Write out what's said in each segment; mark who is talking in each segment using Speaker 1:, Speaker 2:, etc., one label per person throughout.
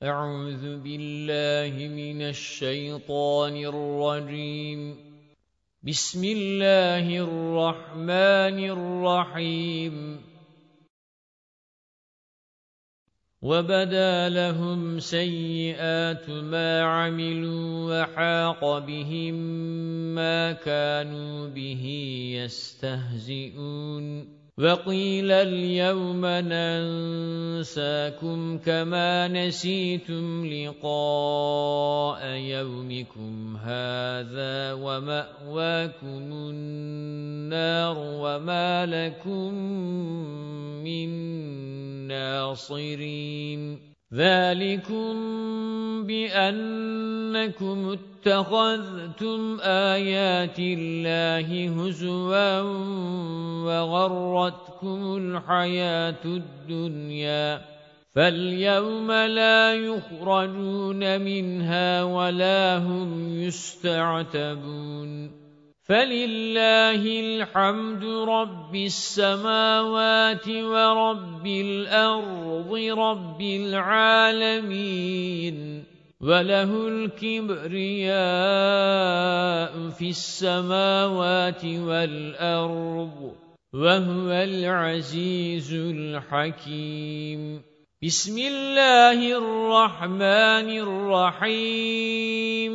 Speaker 1: أعوذ بالله من الشيطان الرجيم بسم الله الرحمن الرحيم وَبَدَا لَهُمْ سَيِّئَاتُ مَا عَمِلُوا وَحَاقَ بِهِمْ مَا كَانُوا بِهِ يَسْتَهْزِئُونَ وَقِيلَ الْيَوْمَ نَنْسَاكُمْ كَمَا نَسِيتُمْ لِقَاءَ يَوْمِكُمْ هَذَا وَمَأْوَاكُمُ النَّارُ وَمَا لَكُمْ مِنْ نَاصِرِينَ ذَلِكُمْ بِأَنَّكُمْ اتَّخَذْتُمْ آيَاتِ اللَّهِ هُزُوًا وَغَرَّتْكُمُ الْحَيَاةُ الدُّنْيَا فَالْيَوْمَ لَا يُخْرَجُونَ مِنْهَا وَلَا هُمْ يُسْتَعْتَبُونَ فَلِلَّهِ الْحَمْدُ رَبِّ السَّمَاوَاتِ وَرَبِّ الْأَرْضِ رَبِّ الْعَالَمِينَ وَلَهُ الْكِبْرِيَاءُ فِي السَّمَاوَاتِ وَالْأَرْضِ وَهُوَ الْعَزِيزُ الْحَكِيمُ بِسْمِ اللَّهِ الرَّحْمَنِ الرَّحِيمِ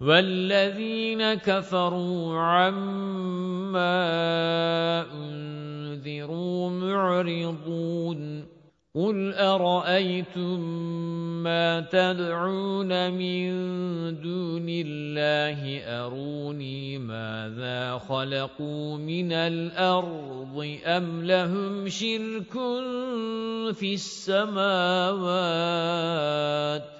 Speaker 1: وَالَّذِينَ كَفَرُوا عَمَّا أُنذِرُوا مُعْرِضُونَ قُلْ أَرَأَيْتُم مَّا تَدْعُونَ مِن دُونِ اللَّهِ أَرُونِي مَاذَا خَلَقُوا مِنَ الْأَرْضِ أَمْ لَهُمْ شِرْكٌ فِي السَّمَاوَاتِ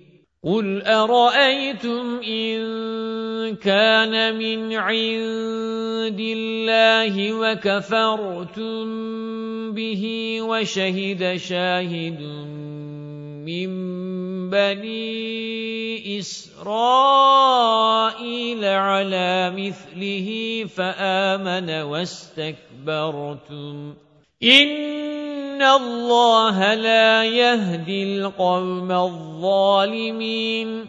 Speaker 1: قُلْ أَرَأَيْتُمْ إِنْ كَانَ مِنْ عِنْدِ اللَّهِ وَكَفَرْتُمْ بِهِ وَشَهِدَ شَاهِدٌ مِنْ بَنِي إِسْرَائِيلَ عَلَى مِثْلِهِ فَآمَنَ وَاسْتَكْبَرْتُمْ إِنَّ اللَّهَ لَا يَهْدِي الْقَوْمَ الظَّالِمِينَ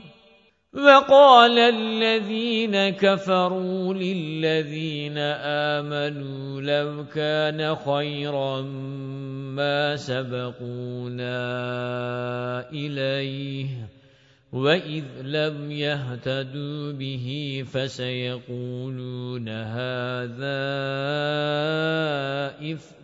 Speaker 1: وَقَالَ الَّذِينَ كَفَرُوا لِلَّذِينَ آمَنُوا لَوْ كَانَ خَيْرًا مَا سَبَقُونَا إِلَيْهِ وَإِذْ لَمْ يَهْتَدُوا بِهِ فَسَيَقُولُونَ هَذَا إِفْكٌ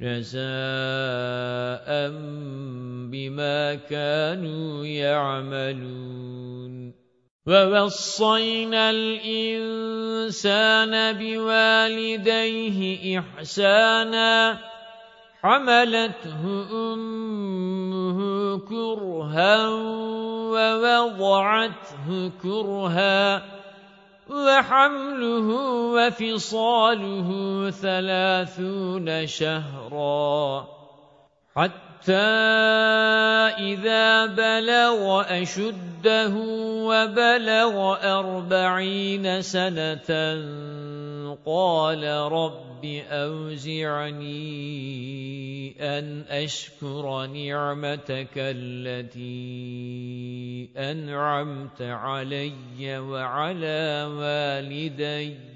Speaker 1: جزاء بما كانوا يعملون ووصينا الإنسان بوالديه إحسانا حملته أمه كرها ووضعته كرها وحمله وفصاله ثلاثون شهرا حتى حَتَّى إِذَا بَلَغَ أَشُدَّهُ وَبَلَغَ أَرْبَعِينَ سَنَةً قَالَ رَبِّ أَوْزِعْنِي أَنْ أَشْكُرَ نِعْمَتَكَ الَّتِي أَنْعَمْتَ عَلَيَّ وَعَلَى وَالِدَيَّ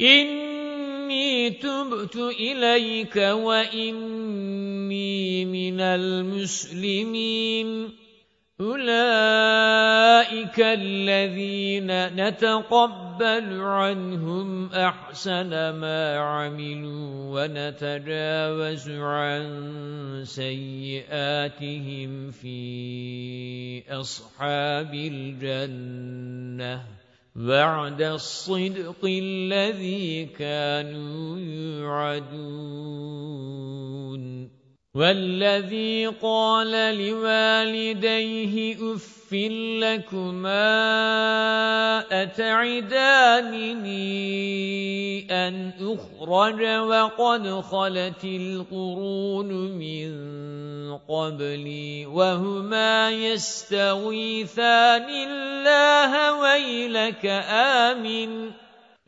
Speaker 1: إِنِّي تُبْتُ إِلَيْكَ وَإِنِّي مِنَ الْمُسْلِمِينَ أُولَئِكَ الَّذِينَ نَتَقَبَّلُ عَنْهُمْ أَحْسَنَ مَا عَمِلُوا وَنَتَجَاوَزُ عَنْ سَيِّئَاتِهِمْ فِي أَصْحَابِ الْجَنَّةِ بَعْدَ الصِّدْقِ الَّذِي كَانُوا يُوعَدُونَ وَالَّذِي قَالَ لِوَالِدَيْهِ أُفٍّ لَكُمَا أَتَعِدَانِنِي أَنْ أُخْرَجَ وَقَدْ خَلَتِ الْقُرُونُ مِنْ قَبْلِي وَهُمَا يَسْتَغِيثَانِ اللَّهَ وَيْلَكَ آمِنْ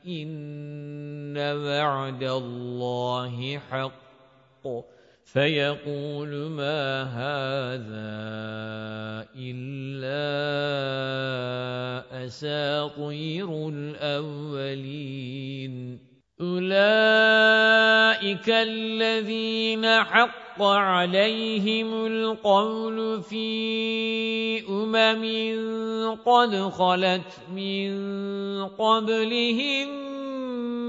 Speaker 1: إِنَّ وَعْدَ اللَّهِ حَقٌّ فيقول ما هذا إلا أساطير الأولين أُولَئِكَ الَّذِينَ حَقَّ عَلَيْهِمُ الْقَوْلُ فِي أُمَمٍ قَدْ خَلَتْ مِنْ قَبْلِهِمْ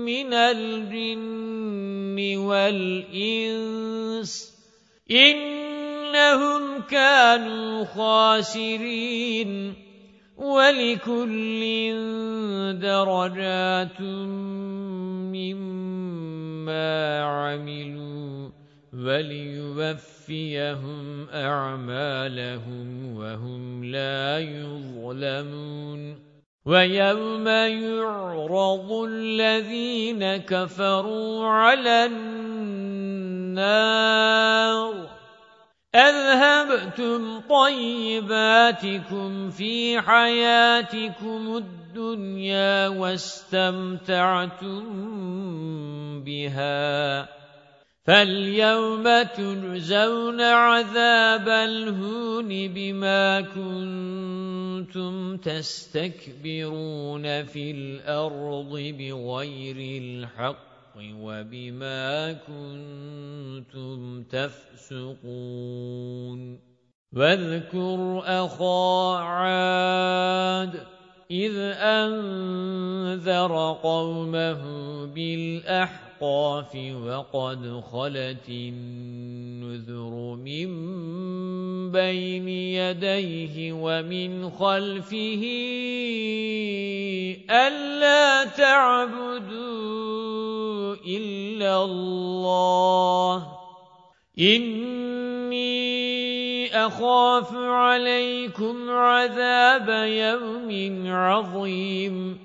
Speaker 1: مِنَ الْجِنِّ وَالْإِنْسِ إِنَّهُمْ كَانُوا خَاسِرِينَ وَلِكُلٍّ دَرَجَاتٌ مِّمَّا عَمِلُوا وَلِيُوَفِّيَهُمْ أَعْمَالَهُمْ وَهُمْ لَا يُظْلَمُونَ وَيَوْمَ يُعْرَضُ الَّذِينَ كَفَرُوا عَلَى النَّارِ أذهبتم طيباتكم في حياتكم الدنيا واستمتعتم بها فاليوم تنزون عذاب الهون بما كنتم تستكبرون في الأرض بغير الحق وبما كنتم كنتم تفسقون واذكر أخا عاد إذ أنذر قومه بِالْأَحْقَافِ الْأَعْقَافِ وَقَدْ خَلَتِ النُّذُرُ مِنْ بَيْنِ يَدَيْهِ وَمِنْ خَلْفِهِ أَلَّا تَعْبُدُوا إِلَّا اللَّهَ إِنِّي أَخَافُ عَلَيْكُمْ عَذَابَ يَوْمٍ عَظِيمٍ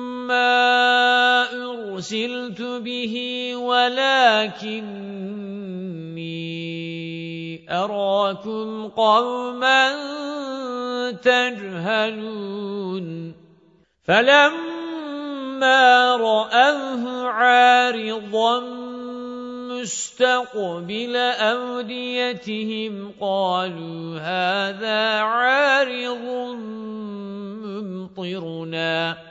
Speaker 1: أُرْسِلْتُ بِهِ وَلَكِنِّي أَرَاكُمْ قَوْمًا تَجْهَلُونَ فَلَمَّا رَأَوْهُ عَارِضًا مستقبل أوديتهم قالوا هذا عارض ممطرنا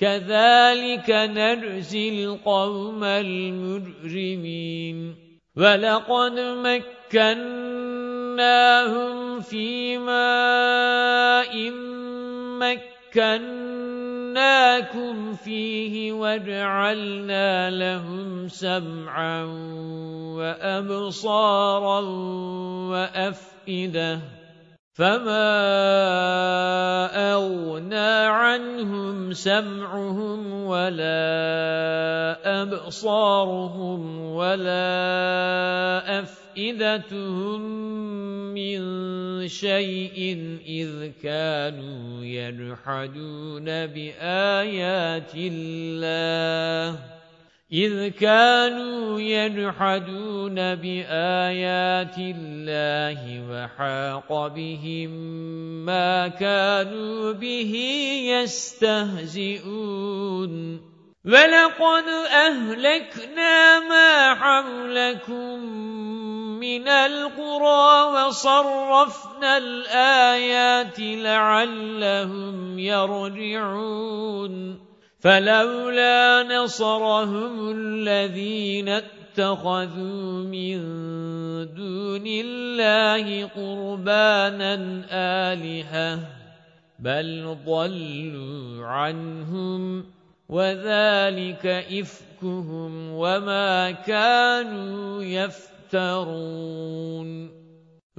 Speaker 1: كَذَلِكَ نَجْزِي الْقَوْمَ الْمُجْرِمِينَ وَلَقَدْ مَكَّنَّاهُمْ فِي مَاءٍ مَكَّنَّاكُمْ فِيهِ وَجَعَلْنَا لَهُمْ سَمْعًا وَأَبْصَارًا وَأَفْئِدَةً فَمَا أَغْنَى عَنْهُمْ سَمْعُهُمْ وَلَا أَبْصَارُهُمْ وَلَا أَفْئِدَتُهُمْ مِنْ شَيْءٍ إِذْ كَانُوا يَنْحَدُونَ بِآيَاتِ اللَّهِ إِذْ كَانُوا يَجْحَدُونَ بِآيَاتِ اللَّهِ وَحَاقَ بِهِمْ مَا كَانُوا بِهِ يَسْتَهْزِئُونَ وَلَقَدْ أَهْلَكْنَا مَا حَوْلَكُمْ مِنَ الْقُرَى وَصَرَّفْنَا الْآيَاتِ لَعَلَّهُمْ يَرْجِعُونَ فَلَوْلَا نَصَرَهُمُ الَّذِينَ اتَّخَذُوا مِن دُونِ اللَّهِ قُرْبَانًا آلِهَةً بَلْ ضَلُّوا عَنْهُمْ وَذَلِكَ إِفْكُهُمْ وَمَا كَانُوا يَفْتَرُونَ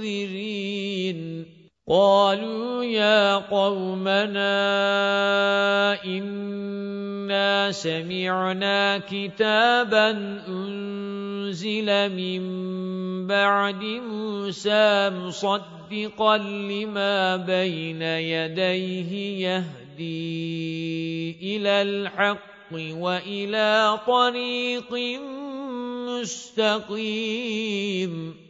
Speaker 1: مُنذِرِينَ قَالُوا يَا قَوْمَنَا إِنَّا سَمِعْنَا كِتَابًا أُنْزِلَ مِنْ بَعْدِ مُوسَى مُصَدِّقًا لِمَا بَيْنَ يَدَيْهِ يَهْدِي إِلَى الْحَقِّ وَإِلَى طَرِيقٍ مُسْتَقِيمٍ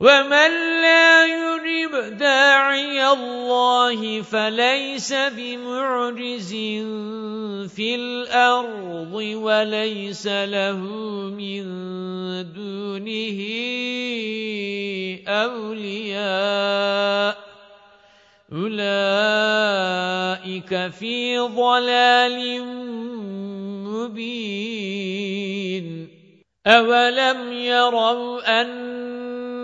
Speaker 1: وَمَن لَّا يُرِدْ دَاعِيَ اللَّهِ فَلَيْسَ بِمُعْجِزٍ فِي الْأَرْضِ وَلَيْسَ لَهُ مِن دُونِهِ أَوْلِيَاءُ أُولَئِكَ فِي ضَلَالٍ مُّبِينٍ أَوَلَمْ يَرَوْا أَنَّ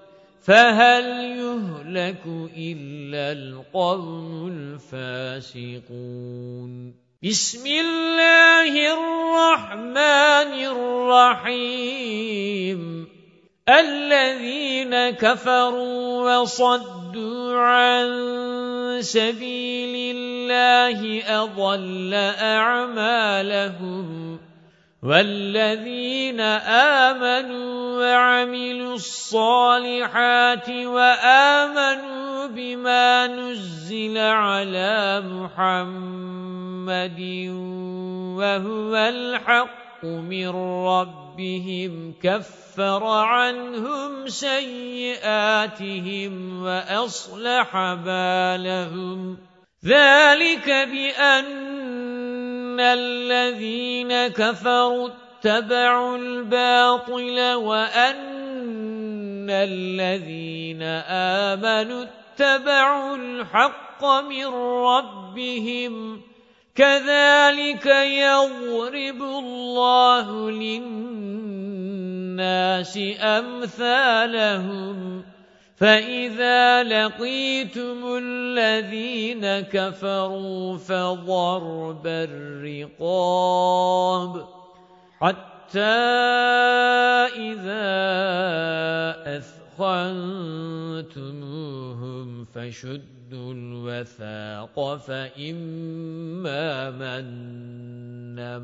Speaker 1: فَهَلْ يُهْلَكُ إِلَّا الْقَوْمُ الْفَاسِقُونَ بِسْمِ اللَّهِ الرَّحْمَنِ الرَّحِيمِ الَّذِينَ كَفَرُوا وَصَدُّوا عَن سَبِيلِ اللَّهِ أَضَلَّ أَعْمَالَهُمْ وَالَّذِينَ آمَنُوا وَعَمِلُوا الصَّالِحَاتِ وَآمَنُوا بِمَا نُزِّلَ عَلَى مُحَمَّدٍ وَهُوَ الْحَقُّ مِنْ رَبِّهِمْ كَفَّرَ عَنْهُمْ سَيِّئَاتِهِمْ وَأَصْلَحَ بَالَهُمْ ذَلِكَ بِأَنَّ الَّذِينَ كَفَرُوا اتَّبَعُوا الْبَاطِلَ وَأَنَّ الَّذِينَ آمَنُوا اتَّبَعُوا الْحَقَّ مِنْ رَبِّهِمْ كَذَلِكَ يَضْرِبُ اللَّهُ لِلنَّاسِ أَمْثَالَهُمْ فَإِذَا لَقِيتُمُ الَّذِينَ كَفَرُوا فَضَرْبَ الرِّقَابِ حَتَّى إِذَا أَثْقَلْتُمْ أَثْخَنْتُمُوهُمْ فَشُدُّوا الْوَثَاقَ فَإِمَّا مَنًّا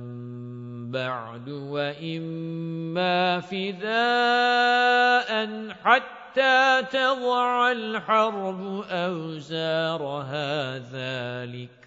Speaker 1: بَعْدُ وَإِمَّا فِدَاءً حَتَّى تَضَعَ الْحَرْبُ أَوْزَارَهَا ذَلِكَ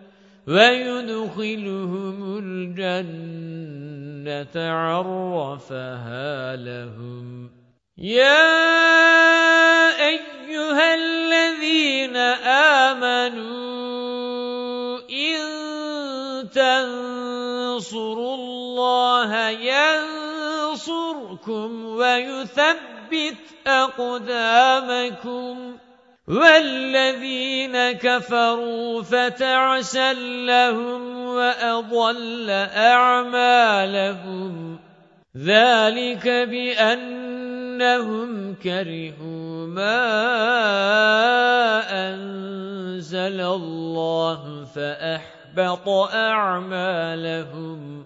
Speaker 1: وَيُدْخِلُهُمُ الْجَنَّةَ عَرَّفَهَا لَهُمْ يَا أَيُّهَا الَّذِينَ آمَنُوا إِن تَنصُرُوا اللَّهَ يَنصُرْكُمْ وَيُثَبِّتْ أَقْدَامَكُمْ وَالَّذِينَ كَفَرُوا فَتَعْسًا لَهُمْ وَأَضَلَّ أَعْمَالَهُمْ ذَلِكَ بِأَنَّهُمْ كَرِهُوا مَا أَنزَلَ اللَّهُ فَأَحْبَطَ أَعْمَالَهُمْ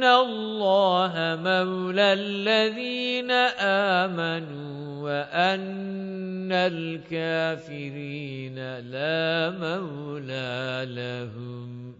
Speaker 1: إِنَّ اللَّهَ مَوْلَى الَّذِينَ آمَنُوا وَأَنَّ الْكَافِرِينَ لَا مَوْلَى لَهُمْ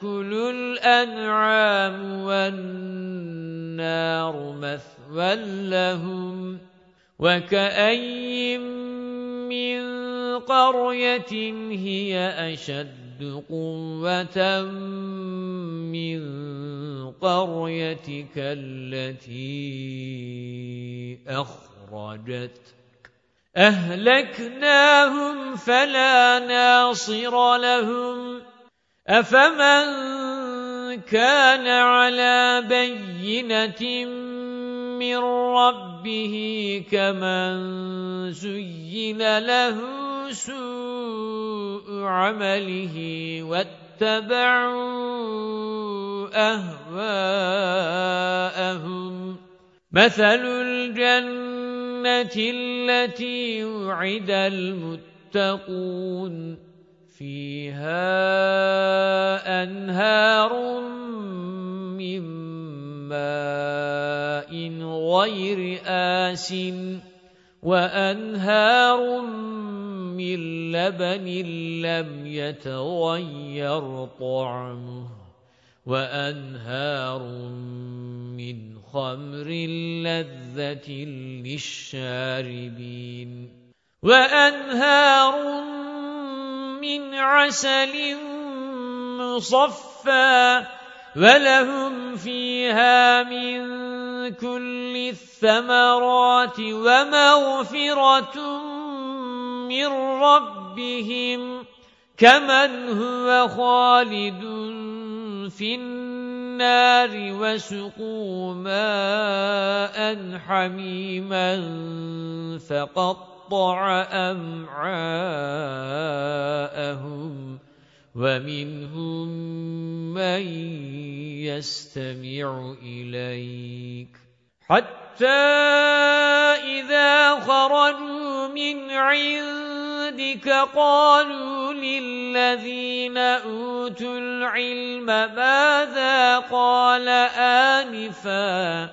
Speaker 1: تَأْكُلُ الْأَنْعَامُ وَالنَّارُ مَثْوًى لَهُمْ وَكَأَيٍّ مِّن قَرْيَةٍ هِيَ أَشَدُّ قُوَّةً مِّن قَرْيَتِكَ الَّتِي أَخْرَجَتْكَ أَهْلَكْنَاهُمْ فَلَا نَاصِرَ لَهُمْ أَفَمَنْ كَانَ عَلَى بَيِّنَةٍ مِّن رَّبِّهِ كَمَن زُيِّنَ لَهُ سُوءُ عَمَلِهِ وَاتَّبَعُوا أَهْوَاءَهُمْ مَثَلُ الْجَنَّةِ الَّتِي وُعِدَ الْمُتَّقُونَ فِيهَا أَنْهَارٌ مِّن مَّاءٍ غَيْرِ آسٍ وَأَنْهَارٌ مِّن لَّبَنٍ لَّمْ يَتَغَيَّرْ طَعْمُهُ وَأَنْهَارٌ مِّنْ خَمْرٍ لَّذَّةٍ لِّلشَّارِبِينَ وَأَنْهَارٌ مِّنْ عَسَلٍ مُصَفًّى وَلَهُمْ فِيهَا مِن كُلِّ الثَّمَرَاتِ وَمَغْفِرَةٌ مِّن رَّبِّهِمْ كَمَنْ هُوَ خَالِدٌ فِي النَّارِ وَسُقُوا مَاءً حَمِيمًا فَقَطَّ وَقَطَعَ أَمْعَاءَهُمْ وَمِنْهُمْ مَنْ يَسْتَمِعُ إِلَيْكَ حَتَّى إِذَا خَرَجُوا مِنْ عِنْدِكَ قَالُوا لِلَّذِينَ أُوتُوا الْعِلْمَ مَاذَا قَالَ آنِفًا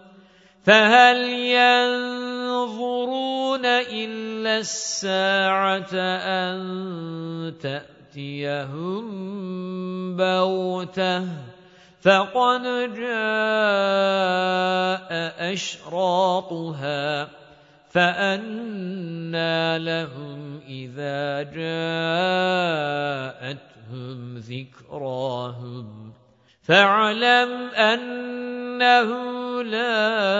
Speaker 1: فَهَلْ يَنظُرُونَ إِلَّا السَّاعَةَ أَن تَأْتِيَهُم بَغْتَةً فَقَدْ جَاءَ أَشْرَاطُهَا فأنا لَهُمْ إِذَا جَاءَتْهُمْ ذِكْرَاهُمْ فَاعْلَمْ أَنَّهُ لَا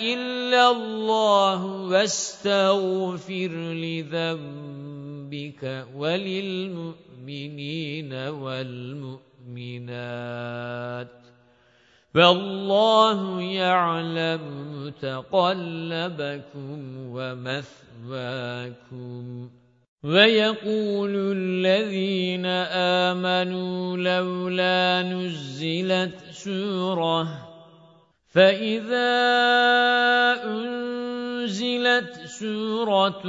Speaker 1: إِلَّا اللَّهُ وَاسْتَغْفِرْ لِذَنبِكَ وَلِلْمُؤْمِنِينَ وَالْمُؤْمِنَاتِ فَاللَّهُ يَعْلَمُ تَقَلَّبَكُمْ وَمَثْوَاكُمْ وَيَقُولُ الَّذِينَ آمَنُوا لَوْلَا نُزِّلَتْ سُورَةٌ فَإِذَا أُنْزِلَتْ سُورَةٌ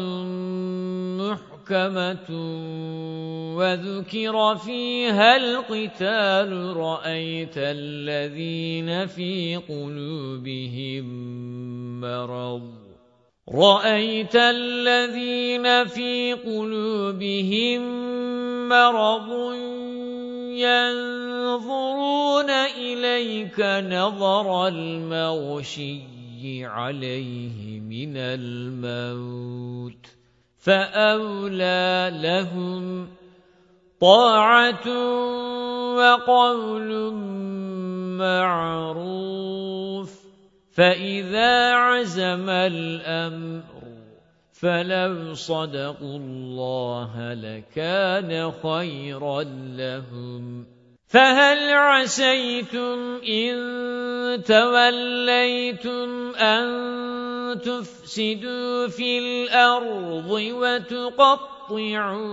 Speaker 1: مُحْكَمَةٌ وَذُكِرَ فِيهَا الْقِتَالُ رَأَيْتَ الَّذِينَ فِي قُلُوبِهِم مَّرَضٌ رَأَيْتَ الَّذِينَ فِي قُلُوبِهِم مَّرَضٌ يَنظُرُونَ إِلَيْكَ نَظَرَ الْمَغْشِيِّ عَلَيْهِ مِنَ الْمَوْتِ فَأَوْلَى لَهُمْ طَاعَةٌ وَقَوْلٌ مَّعْرُوفٌ فَإِذَا عَزَمَ الْأَمْرُ فَلَوْ صَدَقُوا اللَّهَ لَكَانَ خَيْرًا لَهُمْ فَهَلْ عَسَيْتُمْ إِن تَوَلَّيْتُمْ أَن تُفْسِدُوا فِي الْأَرْضِ وَتُقَطِّعُوا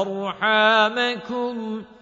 Speaker 1: أَرْحَامَكُمْ ۖ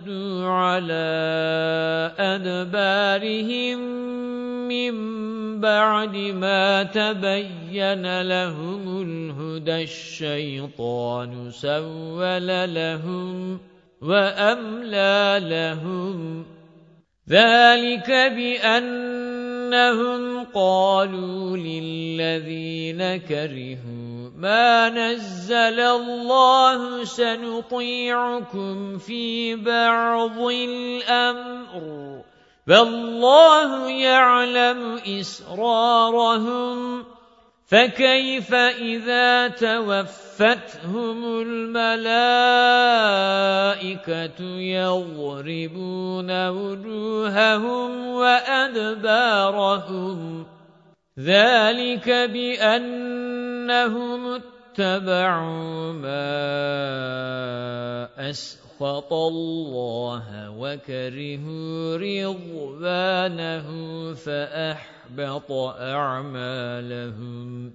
Speaker 1: ارْتَدُّوا عَلَى أَدْبَارِهِمْ مِنْ بَعْدِ مَا تَبَيَّنَ لَهُمُ الْهُدَى الشَّيْطَانُ سَوَّلَ لَهُمْ وَأَمْلَى لَهُمْ ذَلِكَ بِأَنَّهُمْ قَالُوا لِلَّذِينَ كَرِهُوا مَا نَزَّلَ اللَّهُ سَنُطِيعُكُمْ فِي بَعْضِ الْأَمْرِ وَاللَّهُ يَعْلَمُ إِسْرَارَهُمْ فَكَيْفَ إِذَا تَوَفَّتْهُمُ الْمَلَائِكَةُ يَضْرِبُونَ وُجُوهَهُمْ وَأَدْبَارَهُمْ ذَلِكَ بِأَنَّهُمْ اتَّبَعُوا مَا أَسْخَطَ اللَّهَ وَكَرِهُوا رِضْوَانَهُ فَأَحْبَطَ أَعْمَالَهُمْ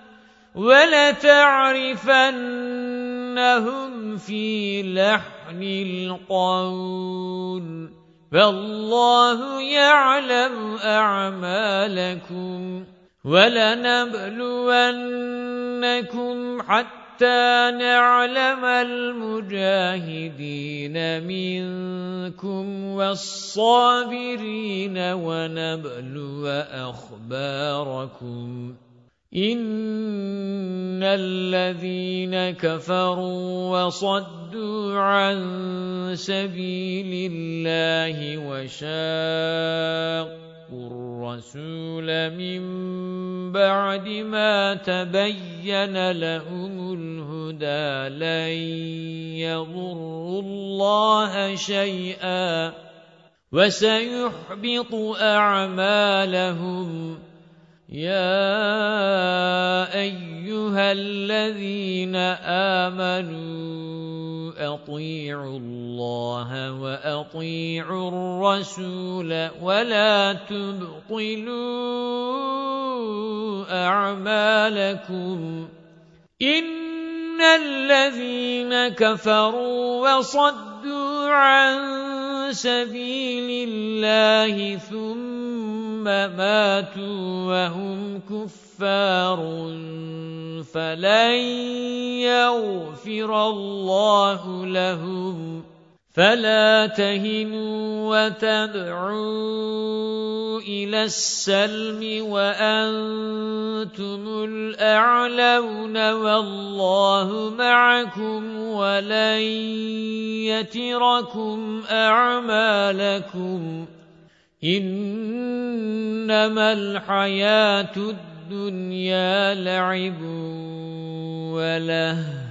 Speaker 1: وَلَتَعْرِفَنَّهُمْ فِي لَحْنِ الْقَوْلِ فَاللَّهُ يَعْلَمُ أَعْمَالَكُمْ وَلَنَبْلُوَنَّكُمْ حَتَّى نَعْلَمَ الْمُجَاهِدِينَ مِنكُمْ وَالصَّابِرِينَ وَنَبْلُوَ أَخْبَارَكُمْ إِنَّ الَّذِينَ كَفَرُوا وَصَدُّوا عَن سَبِيلِ اللَّهِ وَشَاقُّوا الرَّسُولَ مِن بَعْدِ مَا تَبَيَّنَ لَهُمُ الْهُدَى لَن يَضُرُّوا اللَّهَ شَيْئًا وَسَيُحْبِطُ أَعْمَالَهُمْ يَا أَيُّهَا الَّذِينَ آمَنُوا أَطِيعُوا اللَّهَ وَأَطِيعُوا الرَّسُولَ وَلَا تُبْطِلُوا أَعْمَالَكُمْ إِنَّ الَّذِينَ كَفَرُوا وَصَدُّوا عَن سَبِيلِ اللَّهِ ثُمَّ مَاتُوا وَهُمْ كُفَّارٌ فَلَن يَغْفِرَ اللَّهُ لَهُمْ فَلَا تَهِنُوا وَتَدْعُوا إِلَى السَّلْمِ وَأَنْتُمُ الْأَعْلَوْنَ وَاللَّهُ مَعَكُمْ وَلَنْ يَتِرَكُمْ أَعْمَالَكُمْ إِنَّمَا الْحَيَاةُ الدُّنْيَا لَعِبٌ وَلَهُ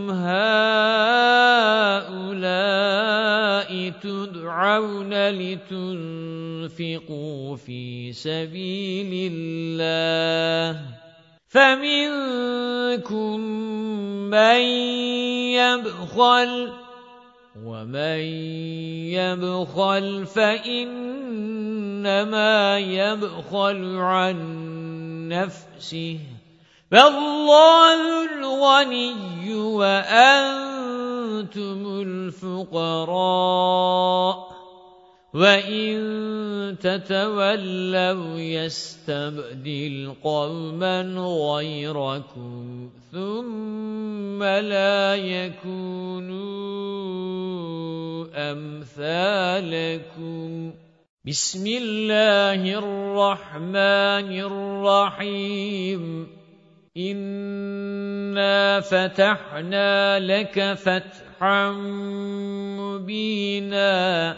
Speaker 1: تَسْعَوْنَ لِتُنْفِقُوا فِي سَبِيلِ اللَّهِ فَمِنْكُمْ مَنْ يَبْخَلُ وَمَنْ يَبْخَلْ فَإِنَّمَا يَبْخَلُ عَنْ نَفْسِهِ فالله الغني وأنتم الفقراء وَإِن تَتَوَلَّوْا يَسْتَبْدِلْ قَوْمًا غَيْرَكُمْ ثُمَّ لَا يَكُونُوا أَمْثَالَكُمْ بِسْمِ اللَّهِ الرَّحْمَنِ الرَّحِيمِ إِنَّا فَتَحْنَا لَكَ فَتْحًا مُبِينًا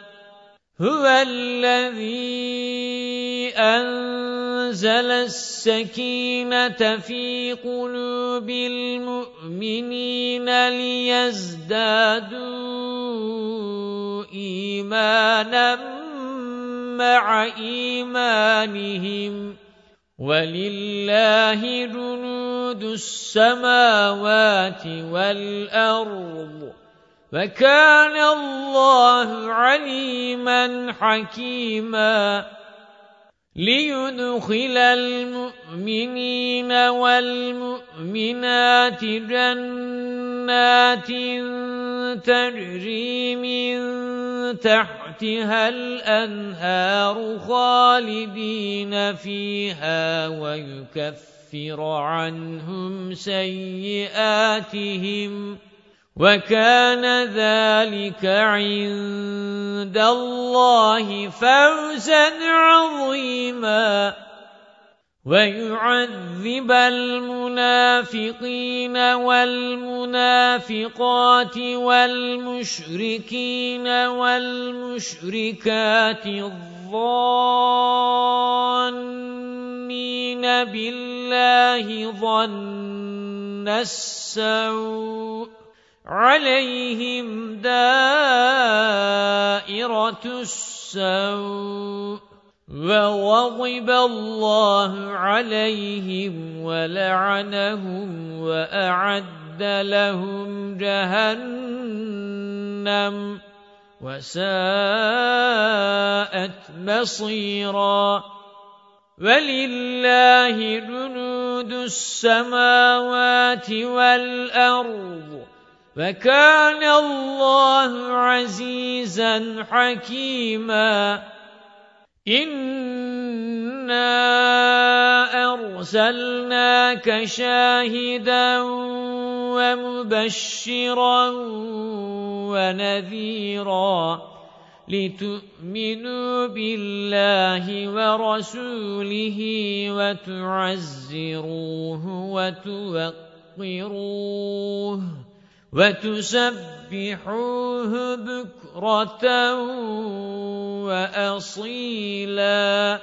Speaker 1: هُوَ الَّذِي أَنزَلَ السَّكِينَةَ فِي قُلُوبِ الْمُؤْمِنِينَ لِيَزْدَادُوا إِيمَانًا مَّعَ إِيمَانِهِمْ وَلِلَّهِ جُنُودُ السَّمَاوَاتِ وَالْأَرْضِ وَكَانَ اللَّهُ عَلِيمًا حَكِيمًا لِيُدْخِلَ الْمُؤْمِنِينَ وَالْمُؤْمِنَاتِ جَنَّاتٍ تَجْرِي مِنْ تَحْتِهَا الْأَنْهَارُ خَالِدِينَ فِيهَا وَيُكَفِّرَ عَنْهُمْ سَيِّئَاتِهِمْ وَكَانَ ذَلِكَ عِندَ اللَّهِ فَوْزًا عَظِيمًا وَيُعَذِّبَ الْمُنَافِقِينَ وَالْمُنَافِقَاتِ وَالْمُشْرِكِينَ وَالْمُشْرِكَاتِ الظَّانِّينَ بِاللَّهِ ظَنَّ السَّوْءِ عَلَيْهِمْ دَائِرَةُ السَّوْءِ وَغَضِبَ اللَّهُ عَلَيْهِمْ وَلَعَنَهُمْ وَأَعَدَّ لَهُمْ جَهَنَّمَ وَسَاءَتْ مَصِيرًا وَلِلَّهِ جُنُودُ السَّمَاوَاتِ وَالْأَرْضِ وَكَانَ اللَّهُ عَزِيزًا حَكِيمًا إِنَّا أَرْسَلْنَاكَ شَاهِدًا وَمُبَشِّرًا وَنَذِيرًا لِتُؤْمِنُوا بِاللَّهِ وَرَسُولِهِ وَتُعَزِّرُوهُ وَتُوَقِّرُوهُ وتسبحوه بكرة وأصيلا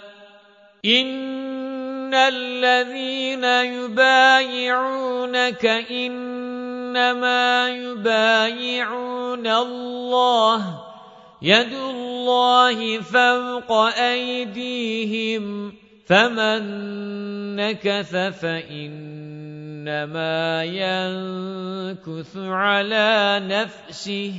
Speaker 1: إن الذين يبايعونك إنما يبايعون الله يد الله فوق أيديهم فمن نكث فإن إنما ينكث على نفسه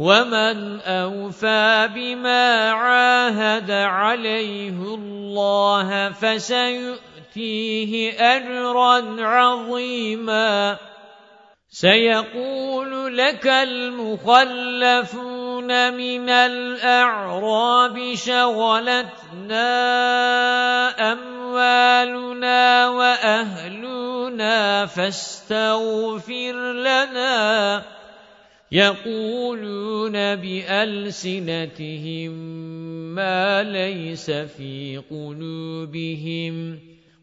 Speaker 1: وَمَنْ أَوْفَى بِمَا عَاهَدَ عَلَيْهُ اللَّهَ فَسَيُؤْتِيهِ أَجْرًا عَظِيمًا سَيَقُولُ لَكَ الْمُخَلَّفُونَ يَكُونَ مِنَ الْأَعْرَابِ شَغَلَتْنَا أَمْوَالُنَا وَأَهْلُنَا فَاسْتَغْفِرْ لَنَا يَقُولُونَ بِأَلْسِنَتِهِم مَّا لَيْسَ فِي قُلُوبِهِمْ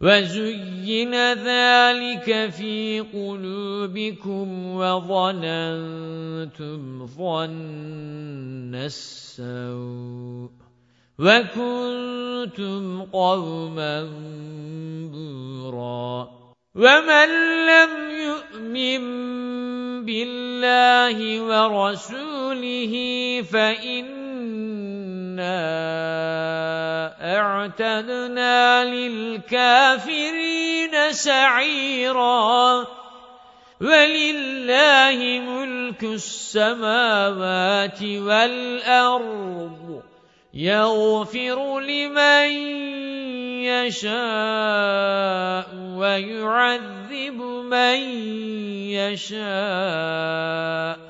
Speaker 1: وَزُيِّنَ ذَلِكَ فِي قُلُوبِكُمْ وَظَنَنْتُمْ ظَنَّ السَّوْءِ وَكُنْتُمْ قَوْمًا بُورًا وَمَنْ لَمْ يُؤْمِنْ بِاللَّهِ وَرَسُولِهِ فَإِنَّ إِنَّا أَعْتَدْنَا لِلْكَافِرِينَ سَعِيرًا وَلِلَّهِ مُلْكُ السَّمَاوَاتِ وَالْأَرْضِ يَغْفِرُ لِمَن يَشَاءُ وَيُعَذِّبُ مَن يَشَاءُ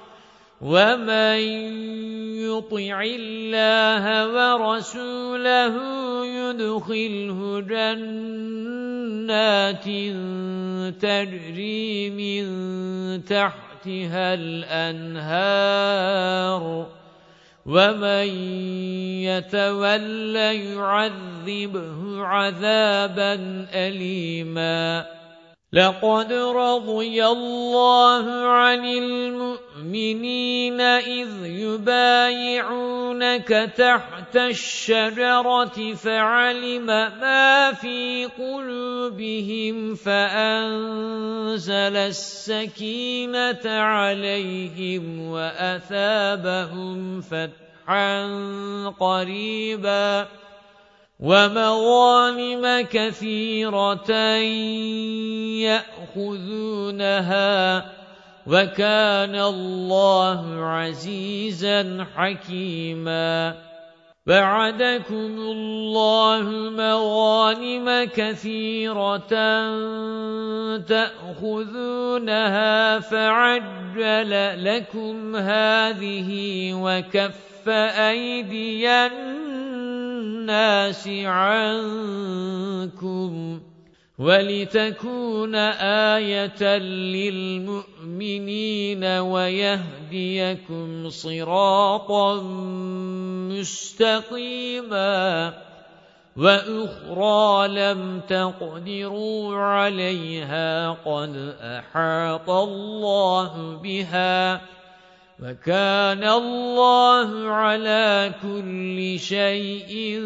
Speaker 1: وَمَن يُطِعِ اللَّهَ وَرَسُولَهُ يُدْخِلْهُ جَنَّاتٍ تَجْرِي مِن تَحْتِهَا الْأَنْهَارُ وَمَن يَتَوَلَّ يُعَذِّبْهُ عَذَابًا أَلِيمًا لَقَدْ رَضِيَ اللَّهُ عَنِ الْمُؤْمِنِينَ إِذْ يُبَايِعُونَكَ تَحْتَ الشَّجَرَةِ فَعَلِمَ مَا فِي قُلُوبِهِمْ فَأَنزَلَ السَّكِينَةَ عَلَيْهِمْ وَأَثَابَهُمْ فَتْحًا قَرِيبًا وَمَغَانِمَ كَثِيرَةً يَأْخُذُونَهَا وَكَانَ اللَّهُ عَزِيزًا حَكِيمًا بعدكم اللَّهُ مَغَانِمَ كَثِيرَةً تَأْخُذُونَهَا فَعَجَّلَ لَكُمْ هَذِهِ وَكَفَّ أَيْدِيَ النَّاسِ عَنكُمْ وَلِتَكُونَ آيَةً لِلْمُؤْمِنِينَ وَيَهْدِيَكُمْ صِرَاطًا مُسْتَقِيمًا وَأُخْرَى لَمْ تَقْدِرُوا عَلَيْهَا قَدْ أَحَاطَ اللَّهُ بِهَا وَكَانَ اللَّهُ عَلَى كُلِّ شَيْءٍ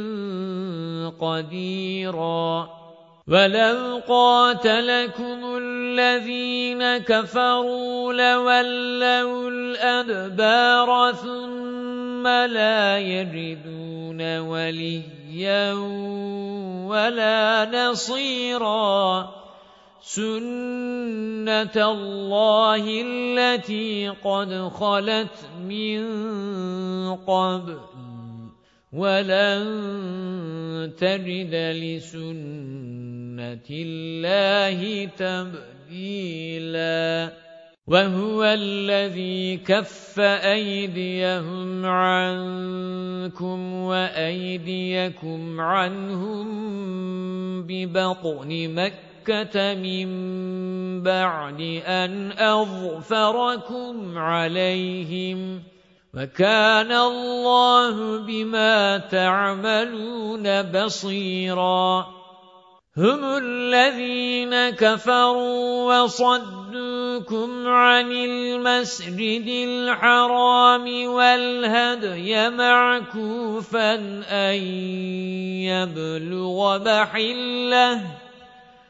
Speaker 1: قَدِيرًا وَلَوْ قَاتَلَكُمُ الَّذِينَ كَفَرُوا لَوَلَّوُا الْأَدْبَارَ ثُمَّ لَا يَجِدُونَ وَلِيًّا وَلَا نَصِيرًا سُنَّةَ اللَّهِ الَّتِي قَدْ خَلَتْ مِن قَبْلُ وَلَن تَجِدَ لِسُنَّةِ اللَّهِ تَبْدِيلًا وَهُوَ الَّذِي كَفَّ أَيْدِيَهُمْ عَنكُمْ وَأَيْدِيَكُمْ عَنْهُمْ بِبَطْنِ مَكَّةَ مَكَّةَ مِنْ بَعْدِ أَنْ أَظْفَرَكُمْ عَلَيْهِمْ وَكَانَ اللَّهُ بِمَا تَعْمَلُونَ بَصِيرًا هُمُ الَّذِينَ كَفَرُوا وَصَدُّوكُمْ عَنِ الْمَسْجِدِ الْحَرَامِ وَالْهَدْيَ مَعْكُوفًا أَنْ يَبْلُغَ مَحِلَّهُ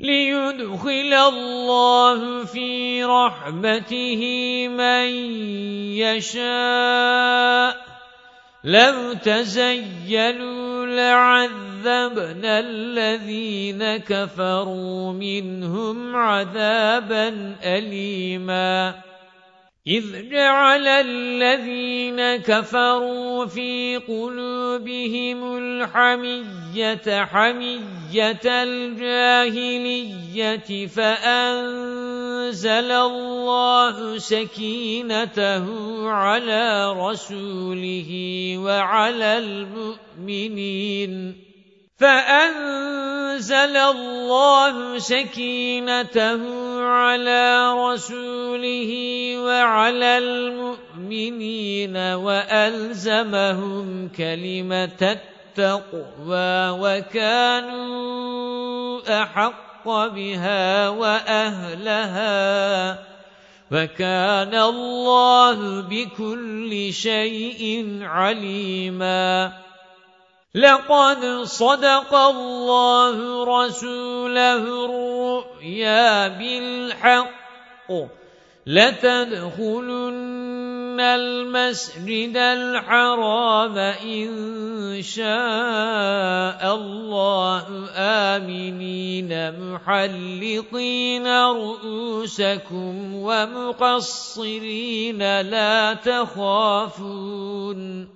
Speaker 1: ليدخل الله في رحمته من يشاء لو تزينوا لعذبنا الذين كفروا منهم عذابا أليماً إِذْ جَعَلَ الَّذِينَ كَفَرُوا فِي قُلُوبِهِمُ الْحَمِيَّةَ حَمِيَّةَ الْجَاهِلِيَّةِ فَأَنزَلَ اللَّهُ سَكِينَتَهُ عَلَى رَسُولِهِ وَعَلَى الْمُؤْمِنِينَ فأنزل الله سكينته على رسوله وعلى المؤمنين وألزمهم كلمة التقوى وكانوا أحق بها وأهلها وَكَانَ اللَّهُ بِكُلِّ شَيْءٍ عَلِيمًا لَقَدْ صَدَقَ اللَّهُ رَسُولَهُ الرُّؤْيَا بِالْحَقِّ لَتَدْخُلُنَّ الْمَسْجِدَ الْحَرَامَ إِن شَاءَ اللَّهُ آمِنِينَ مُحَلِّقِينَ رُؤُوسَكُمْ وَمُقَصِّرِينَ لَا تَخَافُونَ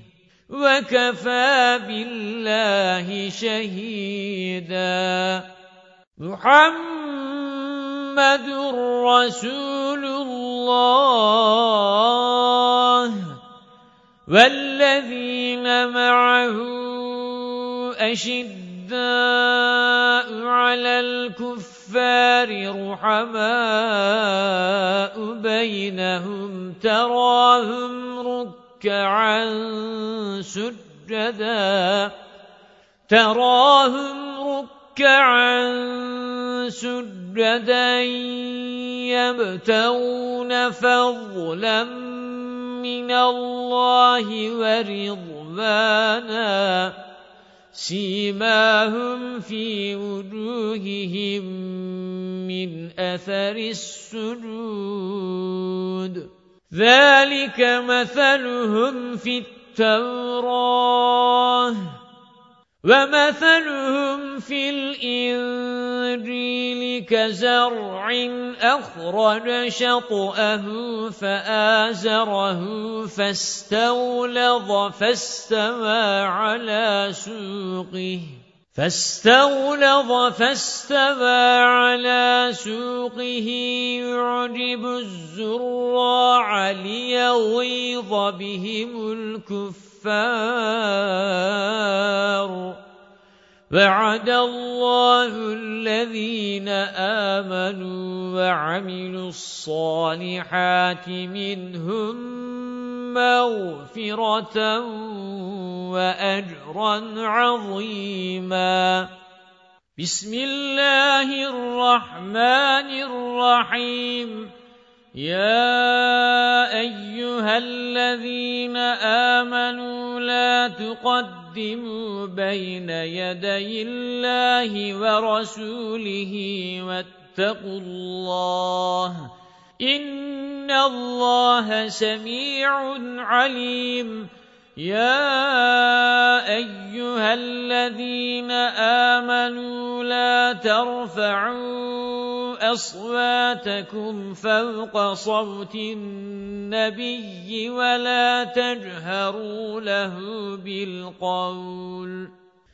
Speaker 1: وَكَفَى بِاللَّهِ شَهِيدًا مُحَمَّدٌ رَّسُولُ اللَّهِ وَالَّذِينَ مَعَهُ أَشِدَّاءُ عَلَى الْكُفَّارِ رُحَمَاءُ بَيْنَهُمْ تَرَاهُمْ رُكَّعًا ركعا سجدا تراهم ركعا سجدا يبتغون فضلا من الله ورضوانا سيماهم في وجوههم من أثر السجود ذَلِكَ مَثَلُهُمْ فِي التَّوْرَاةِ وَمَثَلُهُمْ فِي الْإِنْجِيلِ كَزَرْعٍ أَخْرَجَ شَطْأَهُ فَآزَرَهُ فاستولض فَاسْتَوَى عَلَى سُوقِهِ فاستغلظ فاستبى على سوقه يعجب الزراع ليغيظ بهم الكفار وَعَدَ اللَّهُ الَّذِينَ آمَنُوا وَعَمِلُوا الصَّالِحَاتِ مِنْهُمْ مَغْفِرَةً وَأَجْرًا عَظِيمًا بِسْمِ اللَّهِ الرَّحْمَنِ الرَّحِيمِ يَا أَيُّهَا الَّذِينَ آمَنُوا لَا تُقَدِّمُوا بَيْنَ يَدَيِ اللَّهِ وَرَسُولِهِ وَاتَّقُوا اللَّهَ إِنَّ اللَّهَ سَمِيعٌ عَلِيمٌ يَا أَيُّهَا الَّذِينَ آمَنُوا لَا تَرْفَعُوا أَصْوَاتَكُمْ فَوْقَ صَوْتِ النَّبِيِّ وَلَا تَجْهَرُوا لَهُ بِالْقَوْلِ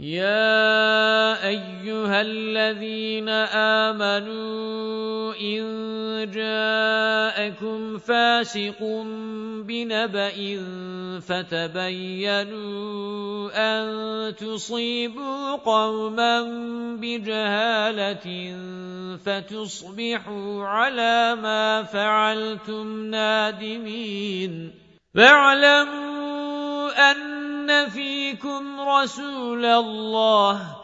Speaker 1: يَا أَيُّهَا الَّذِينَ آمَنُوا إِن جَاءَكُمْ فَاسِقٌ بِنَبَإٍ فَتَبَيَّنُوا أَن تُصِيبُوا قَوْمًا بِجَهَالَةٍ فَتُصْبِحُوا عَلَى مَا فَعَلْتُمْ نَادِمِينَ وَاعْلَمُوا أَنَّ فِيكُمْ رَسُولَ اللَّهِ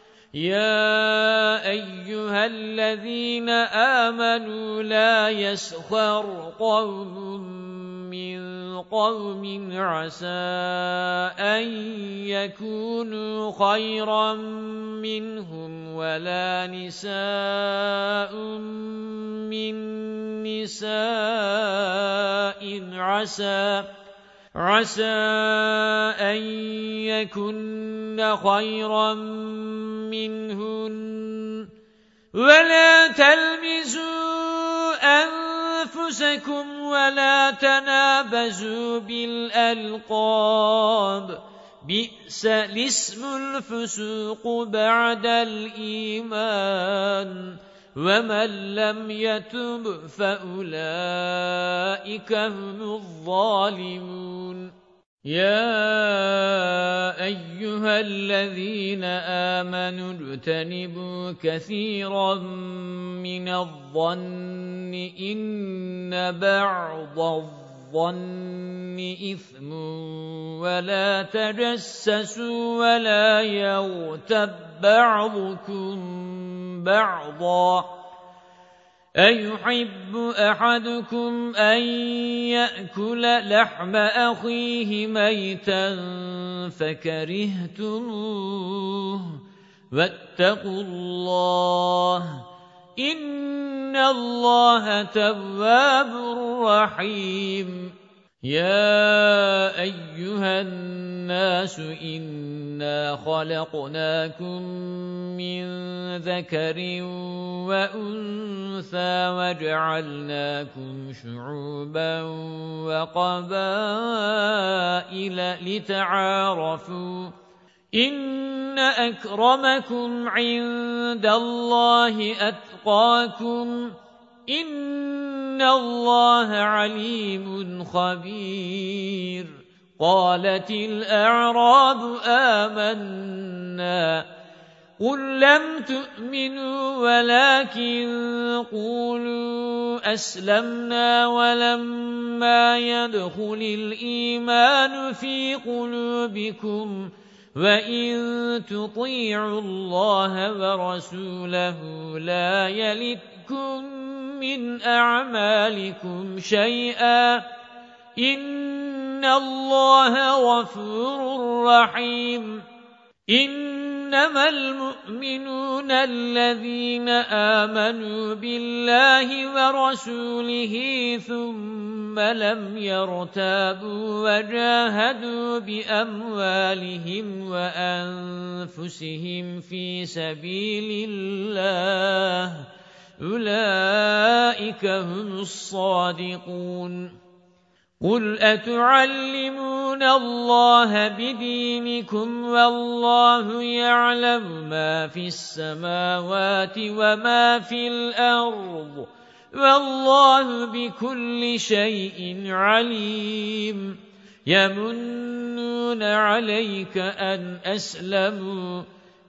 Speaker 1: يَا أَيُّهَا الَّذِينَ آمَنُوا لَا يَسْخَرْ قَوْمٌ مِّن قَوْمٍ عَسَىٰ أَن يَكُونُوا خَيْرًا مِّنْهُمْ وَلَا نِسَاءٌ مِّن نِّسَاءٍ عَسَىٰ عَسَىٰ أَن يَكُنَّ خَيْرًا منهن ولا تلمزوا أنفسكم ولا تنابزوا بالألقاب بئس الاسم الفسوق بعد الإيمان وَمَن لَّمْ يَتُبْ فَأُولَٰئِكَ هُمُ الظَّالِمُونَ يَا أَيُّهَا الَّذِينَ آمَنُوا اجْتَنِبُوا كَثِيرًا مِنَ الظَّنِّ إِنَّ بَعْضَ الظَّنِّ إِثْمٌ وَلَا تَجَسَّسُوا وَلَا يَغْتَبْ بَعْضُكُمْ بَعْضًا أَيُحِبُّ أَحَدُكُمْ أَنْ يَأْكُلَ لَحْمَ أَخِيهِ مَيْتًا فَكَرِهْتُمُوهُ وَاتَّقُوا اللَّهَ إِنَّ اللَّهَ تَوَّابٌ رَحِيمٌ يَا أَيُّهَا النَّاسُ إِنَّا خَلَقْنَاكُم مِّن ذَكَرٍ وَأُنثَىٰ وَجَعَلْنَاكُمْ شُعُوبًا وَقَبَائِلَ لِتَعَارَفُوا إِنَّ أَكْرَمَكُمْ عِندَ اللَّهِ أَتْقَاكُمْ ۗ إِنَّ اللَّهَ عَلِيمٌ خَبِيرٌ قَالَتِ الْأَعْرَابُ آمَنَّا قُل لَّمْ تُؤْمِنُوا وَلَكِن قُولُوا أَسْلَمْنَا وَلَمَّا يَدْخُلِ الْإِيمَانُ فِي قُلُوبِكُمْ وَإِن تُطِيعُوا اللَّهَ وَرَسُولَهُ لَا يَلِتْكُم مِنْ أَعْمَالِكُمْ شَيْئًا إِنَّ اللَّهَ غَفُورٌ رَحِيمٌ إِنَّمَا الْمُؤْمِنُونَ الَّذِينَ آمَنُوا بِاللَّهِ وَرَسُولِهِ ثُمَّ لَمْ يَرْتَابُوا وَجَاهَدُوا بِأَمْوَالِهِمْ وَأَنفُسِهِمْ فِي سَبِيلِ اللَّهِ أولئك هم الصادقون قُلْ أَتُعَلِّمُونَ اللَّهَ بِدِينِكُمْ وَاللَّهُ يَعْلَمُ مَا فِي السَّمَاوَاتِ وَمَا فِي الْأَرْضِ وَاللَّهُ بِكُلِّ شَيْءٍ عَلِيمٌ يَمُنُّونَ عَلَيْكَ أَنْ أَسْلَمُوا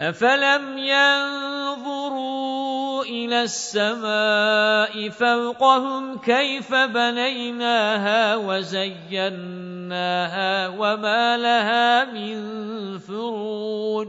Speaker 1: أَفَلَمْ يَنْظُرُوا إِلَى السَّمَاءِ فَوْقَهُمْ كَيْفَ بَنَيْنَاهَا وَزَيَّنَّاهَا وَمَا لَهَا مِنْ فُرُوجٍ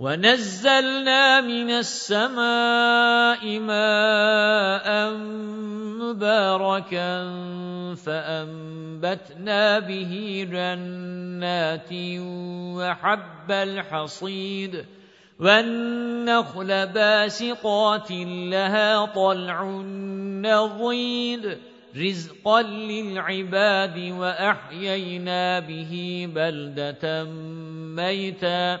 Speaker 1: وَنَزَّلْنَا مِنَ السَّمَاءِ مَاءً مُبَارَكًا فَأَنبَتْنَا بِهِ جَنَّاتٍ وَحَبَّ الْحَصِيدِ وَالنَّخْلَ بَاسِقَاتٍ لَهَا طَلْعٌ نَّضِيدٌ رِزْقًا لِّلْعِبَادِ وَأَحْيَيْنَا بِهِ بَلْدَةً مَّيْتًا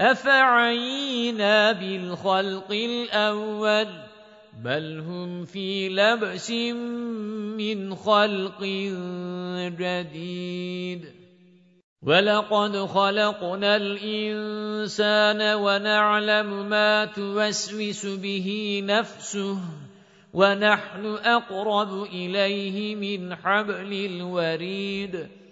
Speaker 1: أفعينا بالخلق الأول بل هم في لبس من خلق جديد وَلَقَدْ خَلَقْنَا الْإِنسَانَ وَنَعْلَمُ مَا تُوَسْوِسُ بِهِ نَفْسُهُ وَنَحْنُ أَقْرَبُ إِلَيْهِ مِنْ حَبْلِ الْوَرِيدِ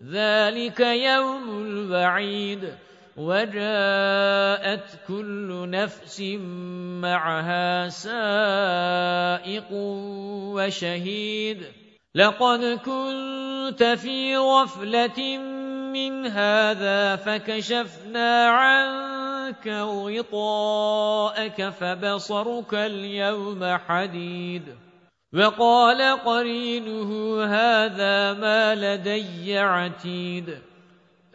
Speaker 1: ذَلِكَ يَوْمُ الْوَعِيدِ وَجَاءَتْ كُلُّ نَفْسٍ مَعَهَا سَائِقٌ وَشَهِيدٌ لَقَدْ كُنْتَ فِي غَفْلَةٍ مِنْ هَذَا فَكَشَفْنَا عَنْكَ غِطَاءَكَ فَبَصَرُكَ الْيَوْمَ حَدِيدٌ وَقَالَ قَرِينُهُ هَذَا مَا لَدَيَّ عَتِيدٌ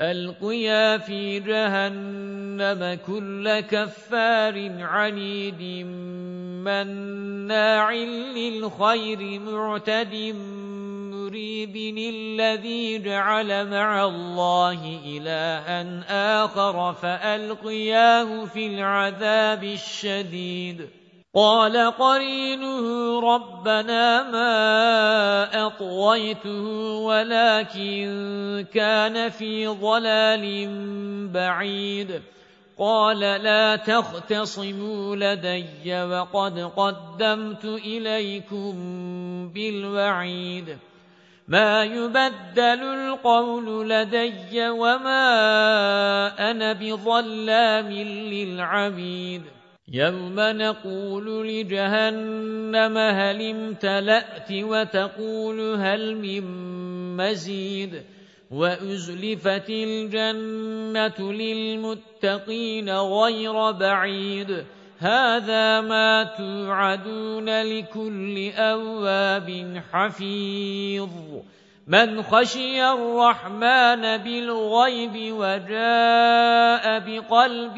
Speaker 1: أَلْقِيَا فِي جَهَنَّمَ كُلَّ كَفَّارٍ عَنِيدٍ مَّنَّاعٍ لِّلْخَيْرِ مُعْتَدٍ مُّرِيبٍ الَّذِي جَعَلَ مَعَ اللَّهِ إِلَٰهًا آخَرَ فَأَلْقِيَاهُ فِي الْعَذَابِ الشَّدِيدِ قَالَ قَرِينُهُ رَبَّنَا مَا أطويته وَلَكِنْ كَانَ فِي ضَلَالٍ بَعِيدٍ قَالَ لَا تَخْتَصِمُوا لَدَيَّ وَقَدْ قَدَّمْتُ إِلَيْكُمْ بِالْوَعِيدِ مَا يُبَدَّلُ الْقَوْلُ لَدَيَّ وَمَا أَنَا بِظَلَّامٍ لِلْعَبِيدِ يَوْمَ نَقُولُ لِجَهَنَّمَ هَلِ امْتَلَأْتِ وَتَقُولُ هَلْ مِن مَّزِيدٍ وَأُزْلِفَتِ الْجَنَّةُ لِلْمُتَّقِينَ غَيْرَ بَعِيدٍ هَذَا مَا تُوعَدُونَ لِكُلِّ أَوَّابٍ حَفِيظٍ مَنْ خَشِيَ الرَّحْمَنَ بِالْغَيْبِ وَجَاءَ بِقَلْبٍ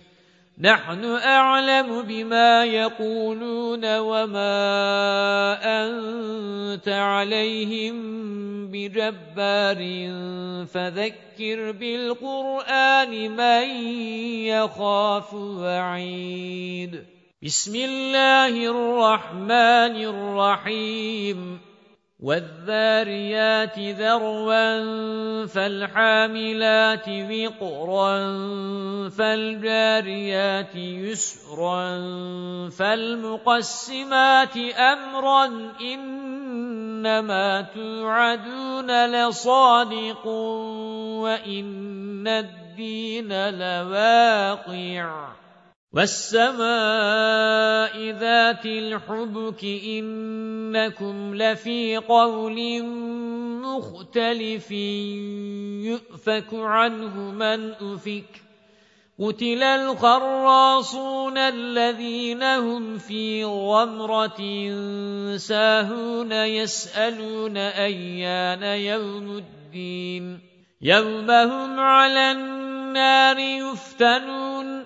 Speaker 1: نَحْنُ أَعْلَمُ بِمَا يَقُولُونَ وَمَا أَنْتَ عَلَيْهِمْ بِجَبَّارٍ فَذَكِّرْ بِالْقُرْآنِ مَنْ يَخَافُ وَعِيدٍ بِسْمِ اللَّهِ الرَّحْمَنِ الرَّحِيمِ وَالذَّارِيَاتِ ذَرْوًا فَالْحَامِلَاتِ وِقْرًا فَالْجَارِيَاتِ يُسْرًا فَالْمُقَسِّمَاتِ أَمْرًا إِنَّمَا تُوعَدُونَ لَصَادِقٌ وَإِنَّ الدِّينَ لَوَاقِعٌ وَالسَّمَاءِ ذَاتِ الْحُبُكِ إِنَّكُمْ لَفِي قَوْلٍ مُخْتَلِفٍ يُؤْفَكُ عَنْهُ مَنْ أُفِكَ قُتِلَ الْخَرَّاصُونَ الَّذِينَ هُمْ فِي غَمْرَةٍ سَاهُونَ يَسْأَلُونَ أَيَّانَ يَوْمُ الدِّينِ يَوْمَ هُمْ عَلَى النَّارِ يُفْتَنُونَ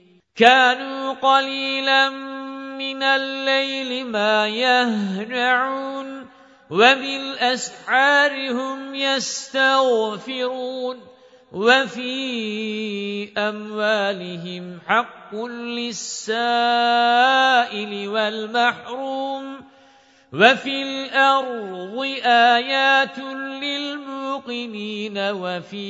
Speaker 1: كانوا قليلا من الليل ما يهجعون وبالأسعار هم يستغفرون وفي أموالهم حق للسائل والمحروم وفي الأرض آيات للموقنين وفي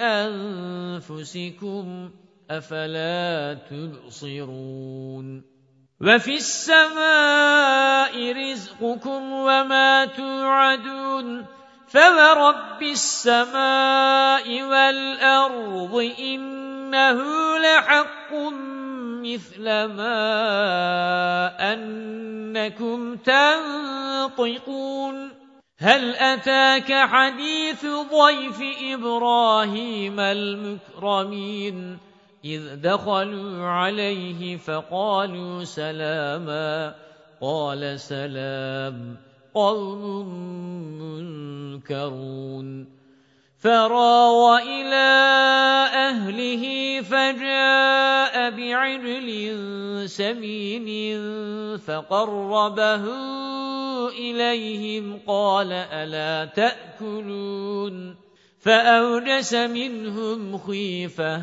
Speaker 1: أنفسكم أَفَلَا تُبْصِرُونَ وَفِي السَّمَاءِ رِزْقُكُمْ وَمَا تُوعَدُونَ فَوَرَبِّ السَّمَاءِ وَالْأَرْضِ إِنَّهُ لَحَقٌّ مِثْلَ مَا أَنَّكُمْ تَنطِقُونَ هَلْ أَتَاكَ حَدِيثُ ضَيْفِ إِبْرَاهِيمَ الْمُكْرَمِينَ إِذْ دَخَلُوا عَلَيْهِ فَقَالُوا سَلَامًا قَالَ سَلَامٌ قَوْمٌ مُنْكَرُونَ فراغ إلى أهله فجاء بعجل سمين فقربه إليهم قال ألا تأكلون فأوجس منهم خيفة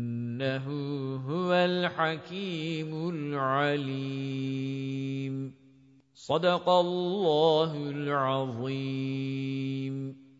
Speaker 1: إنه هو الحكيم العليم صدق الله العظيم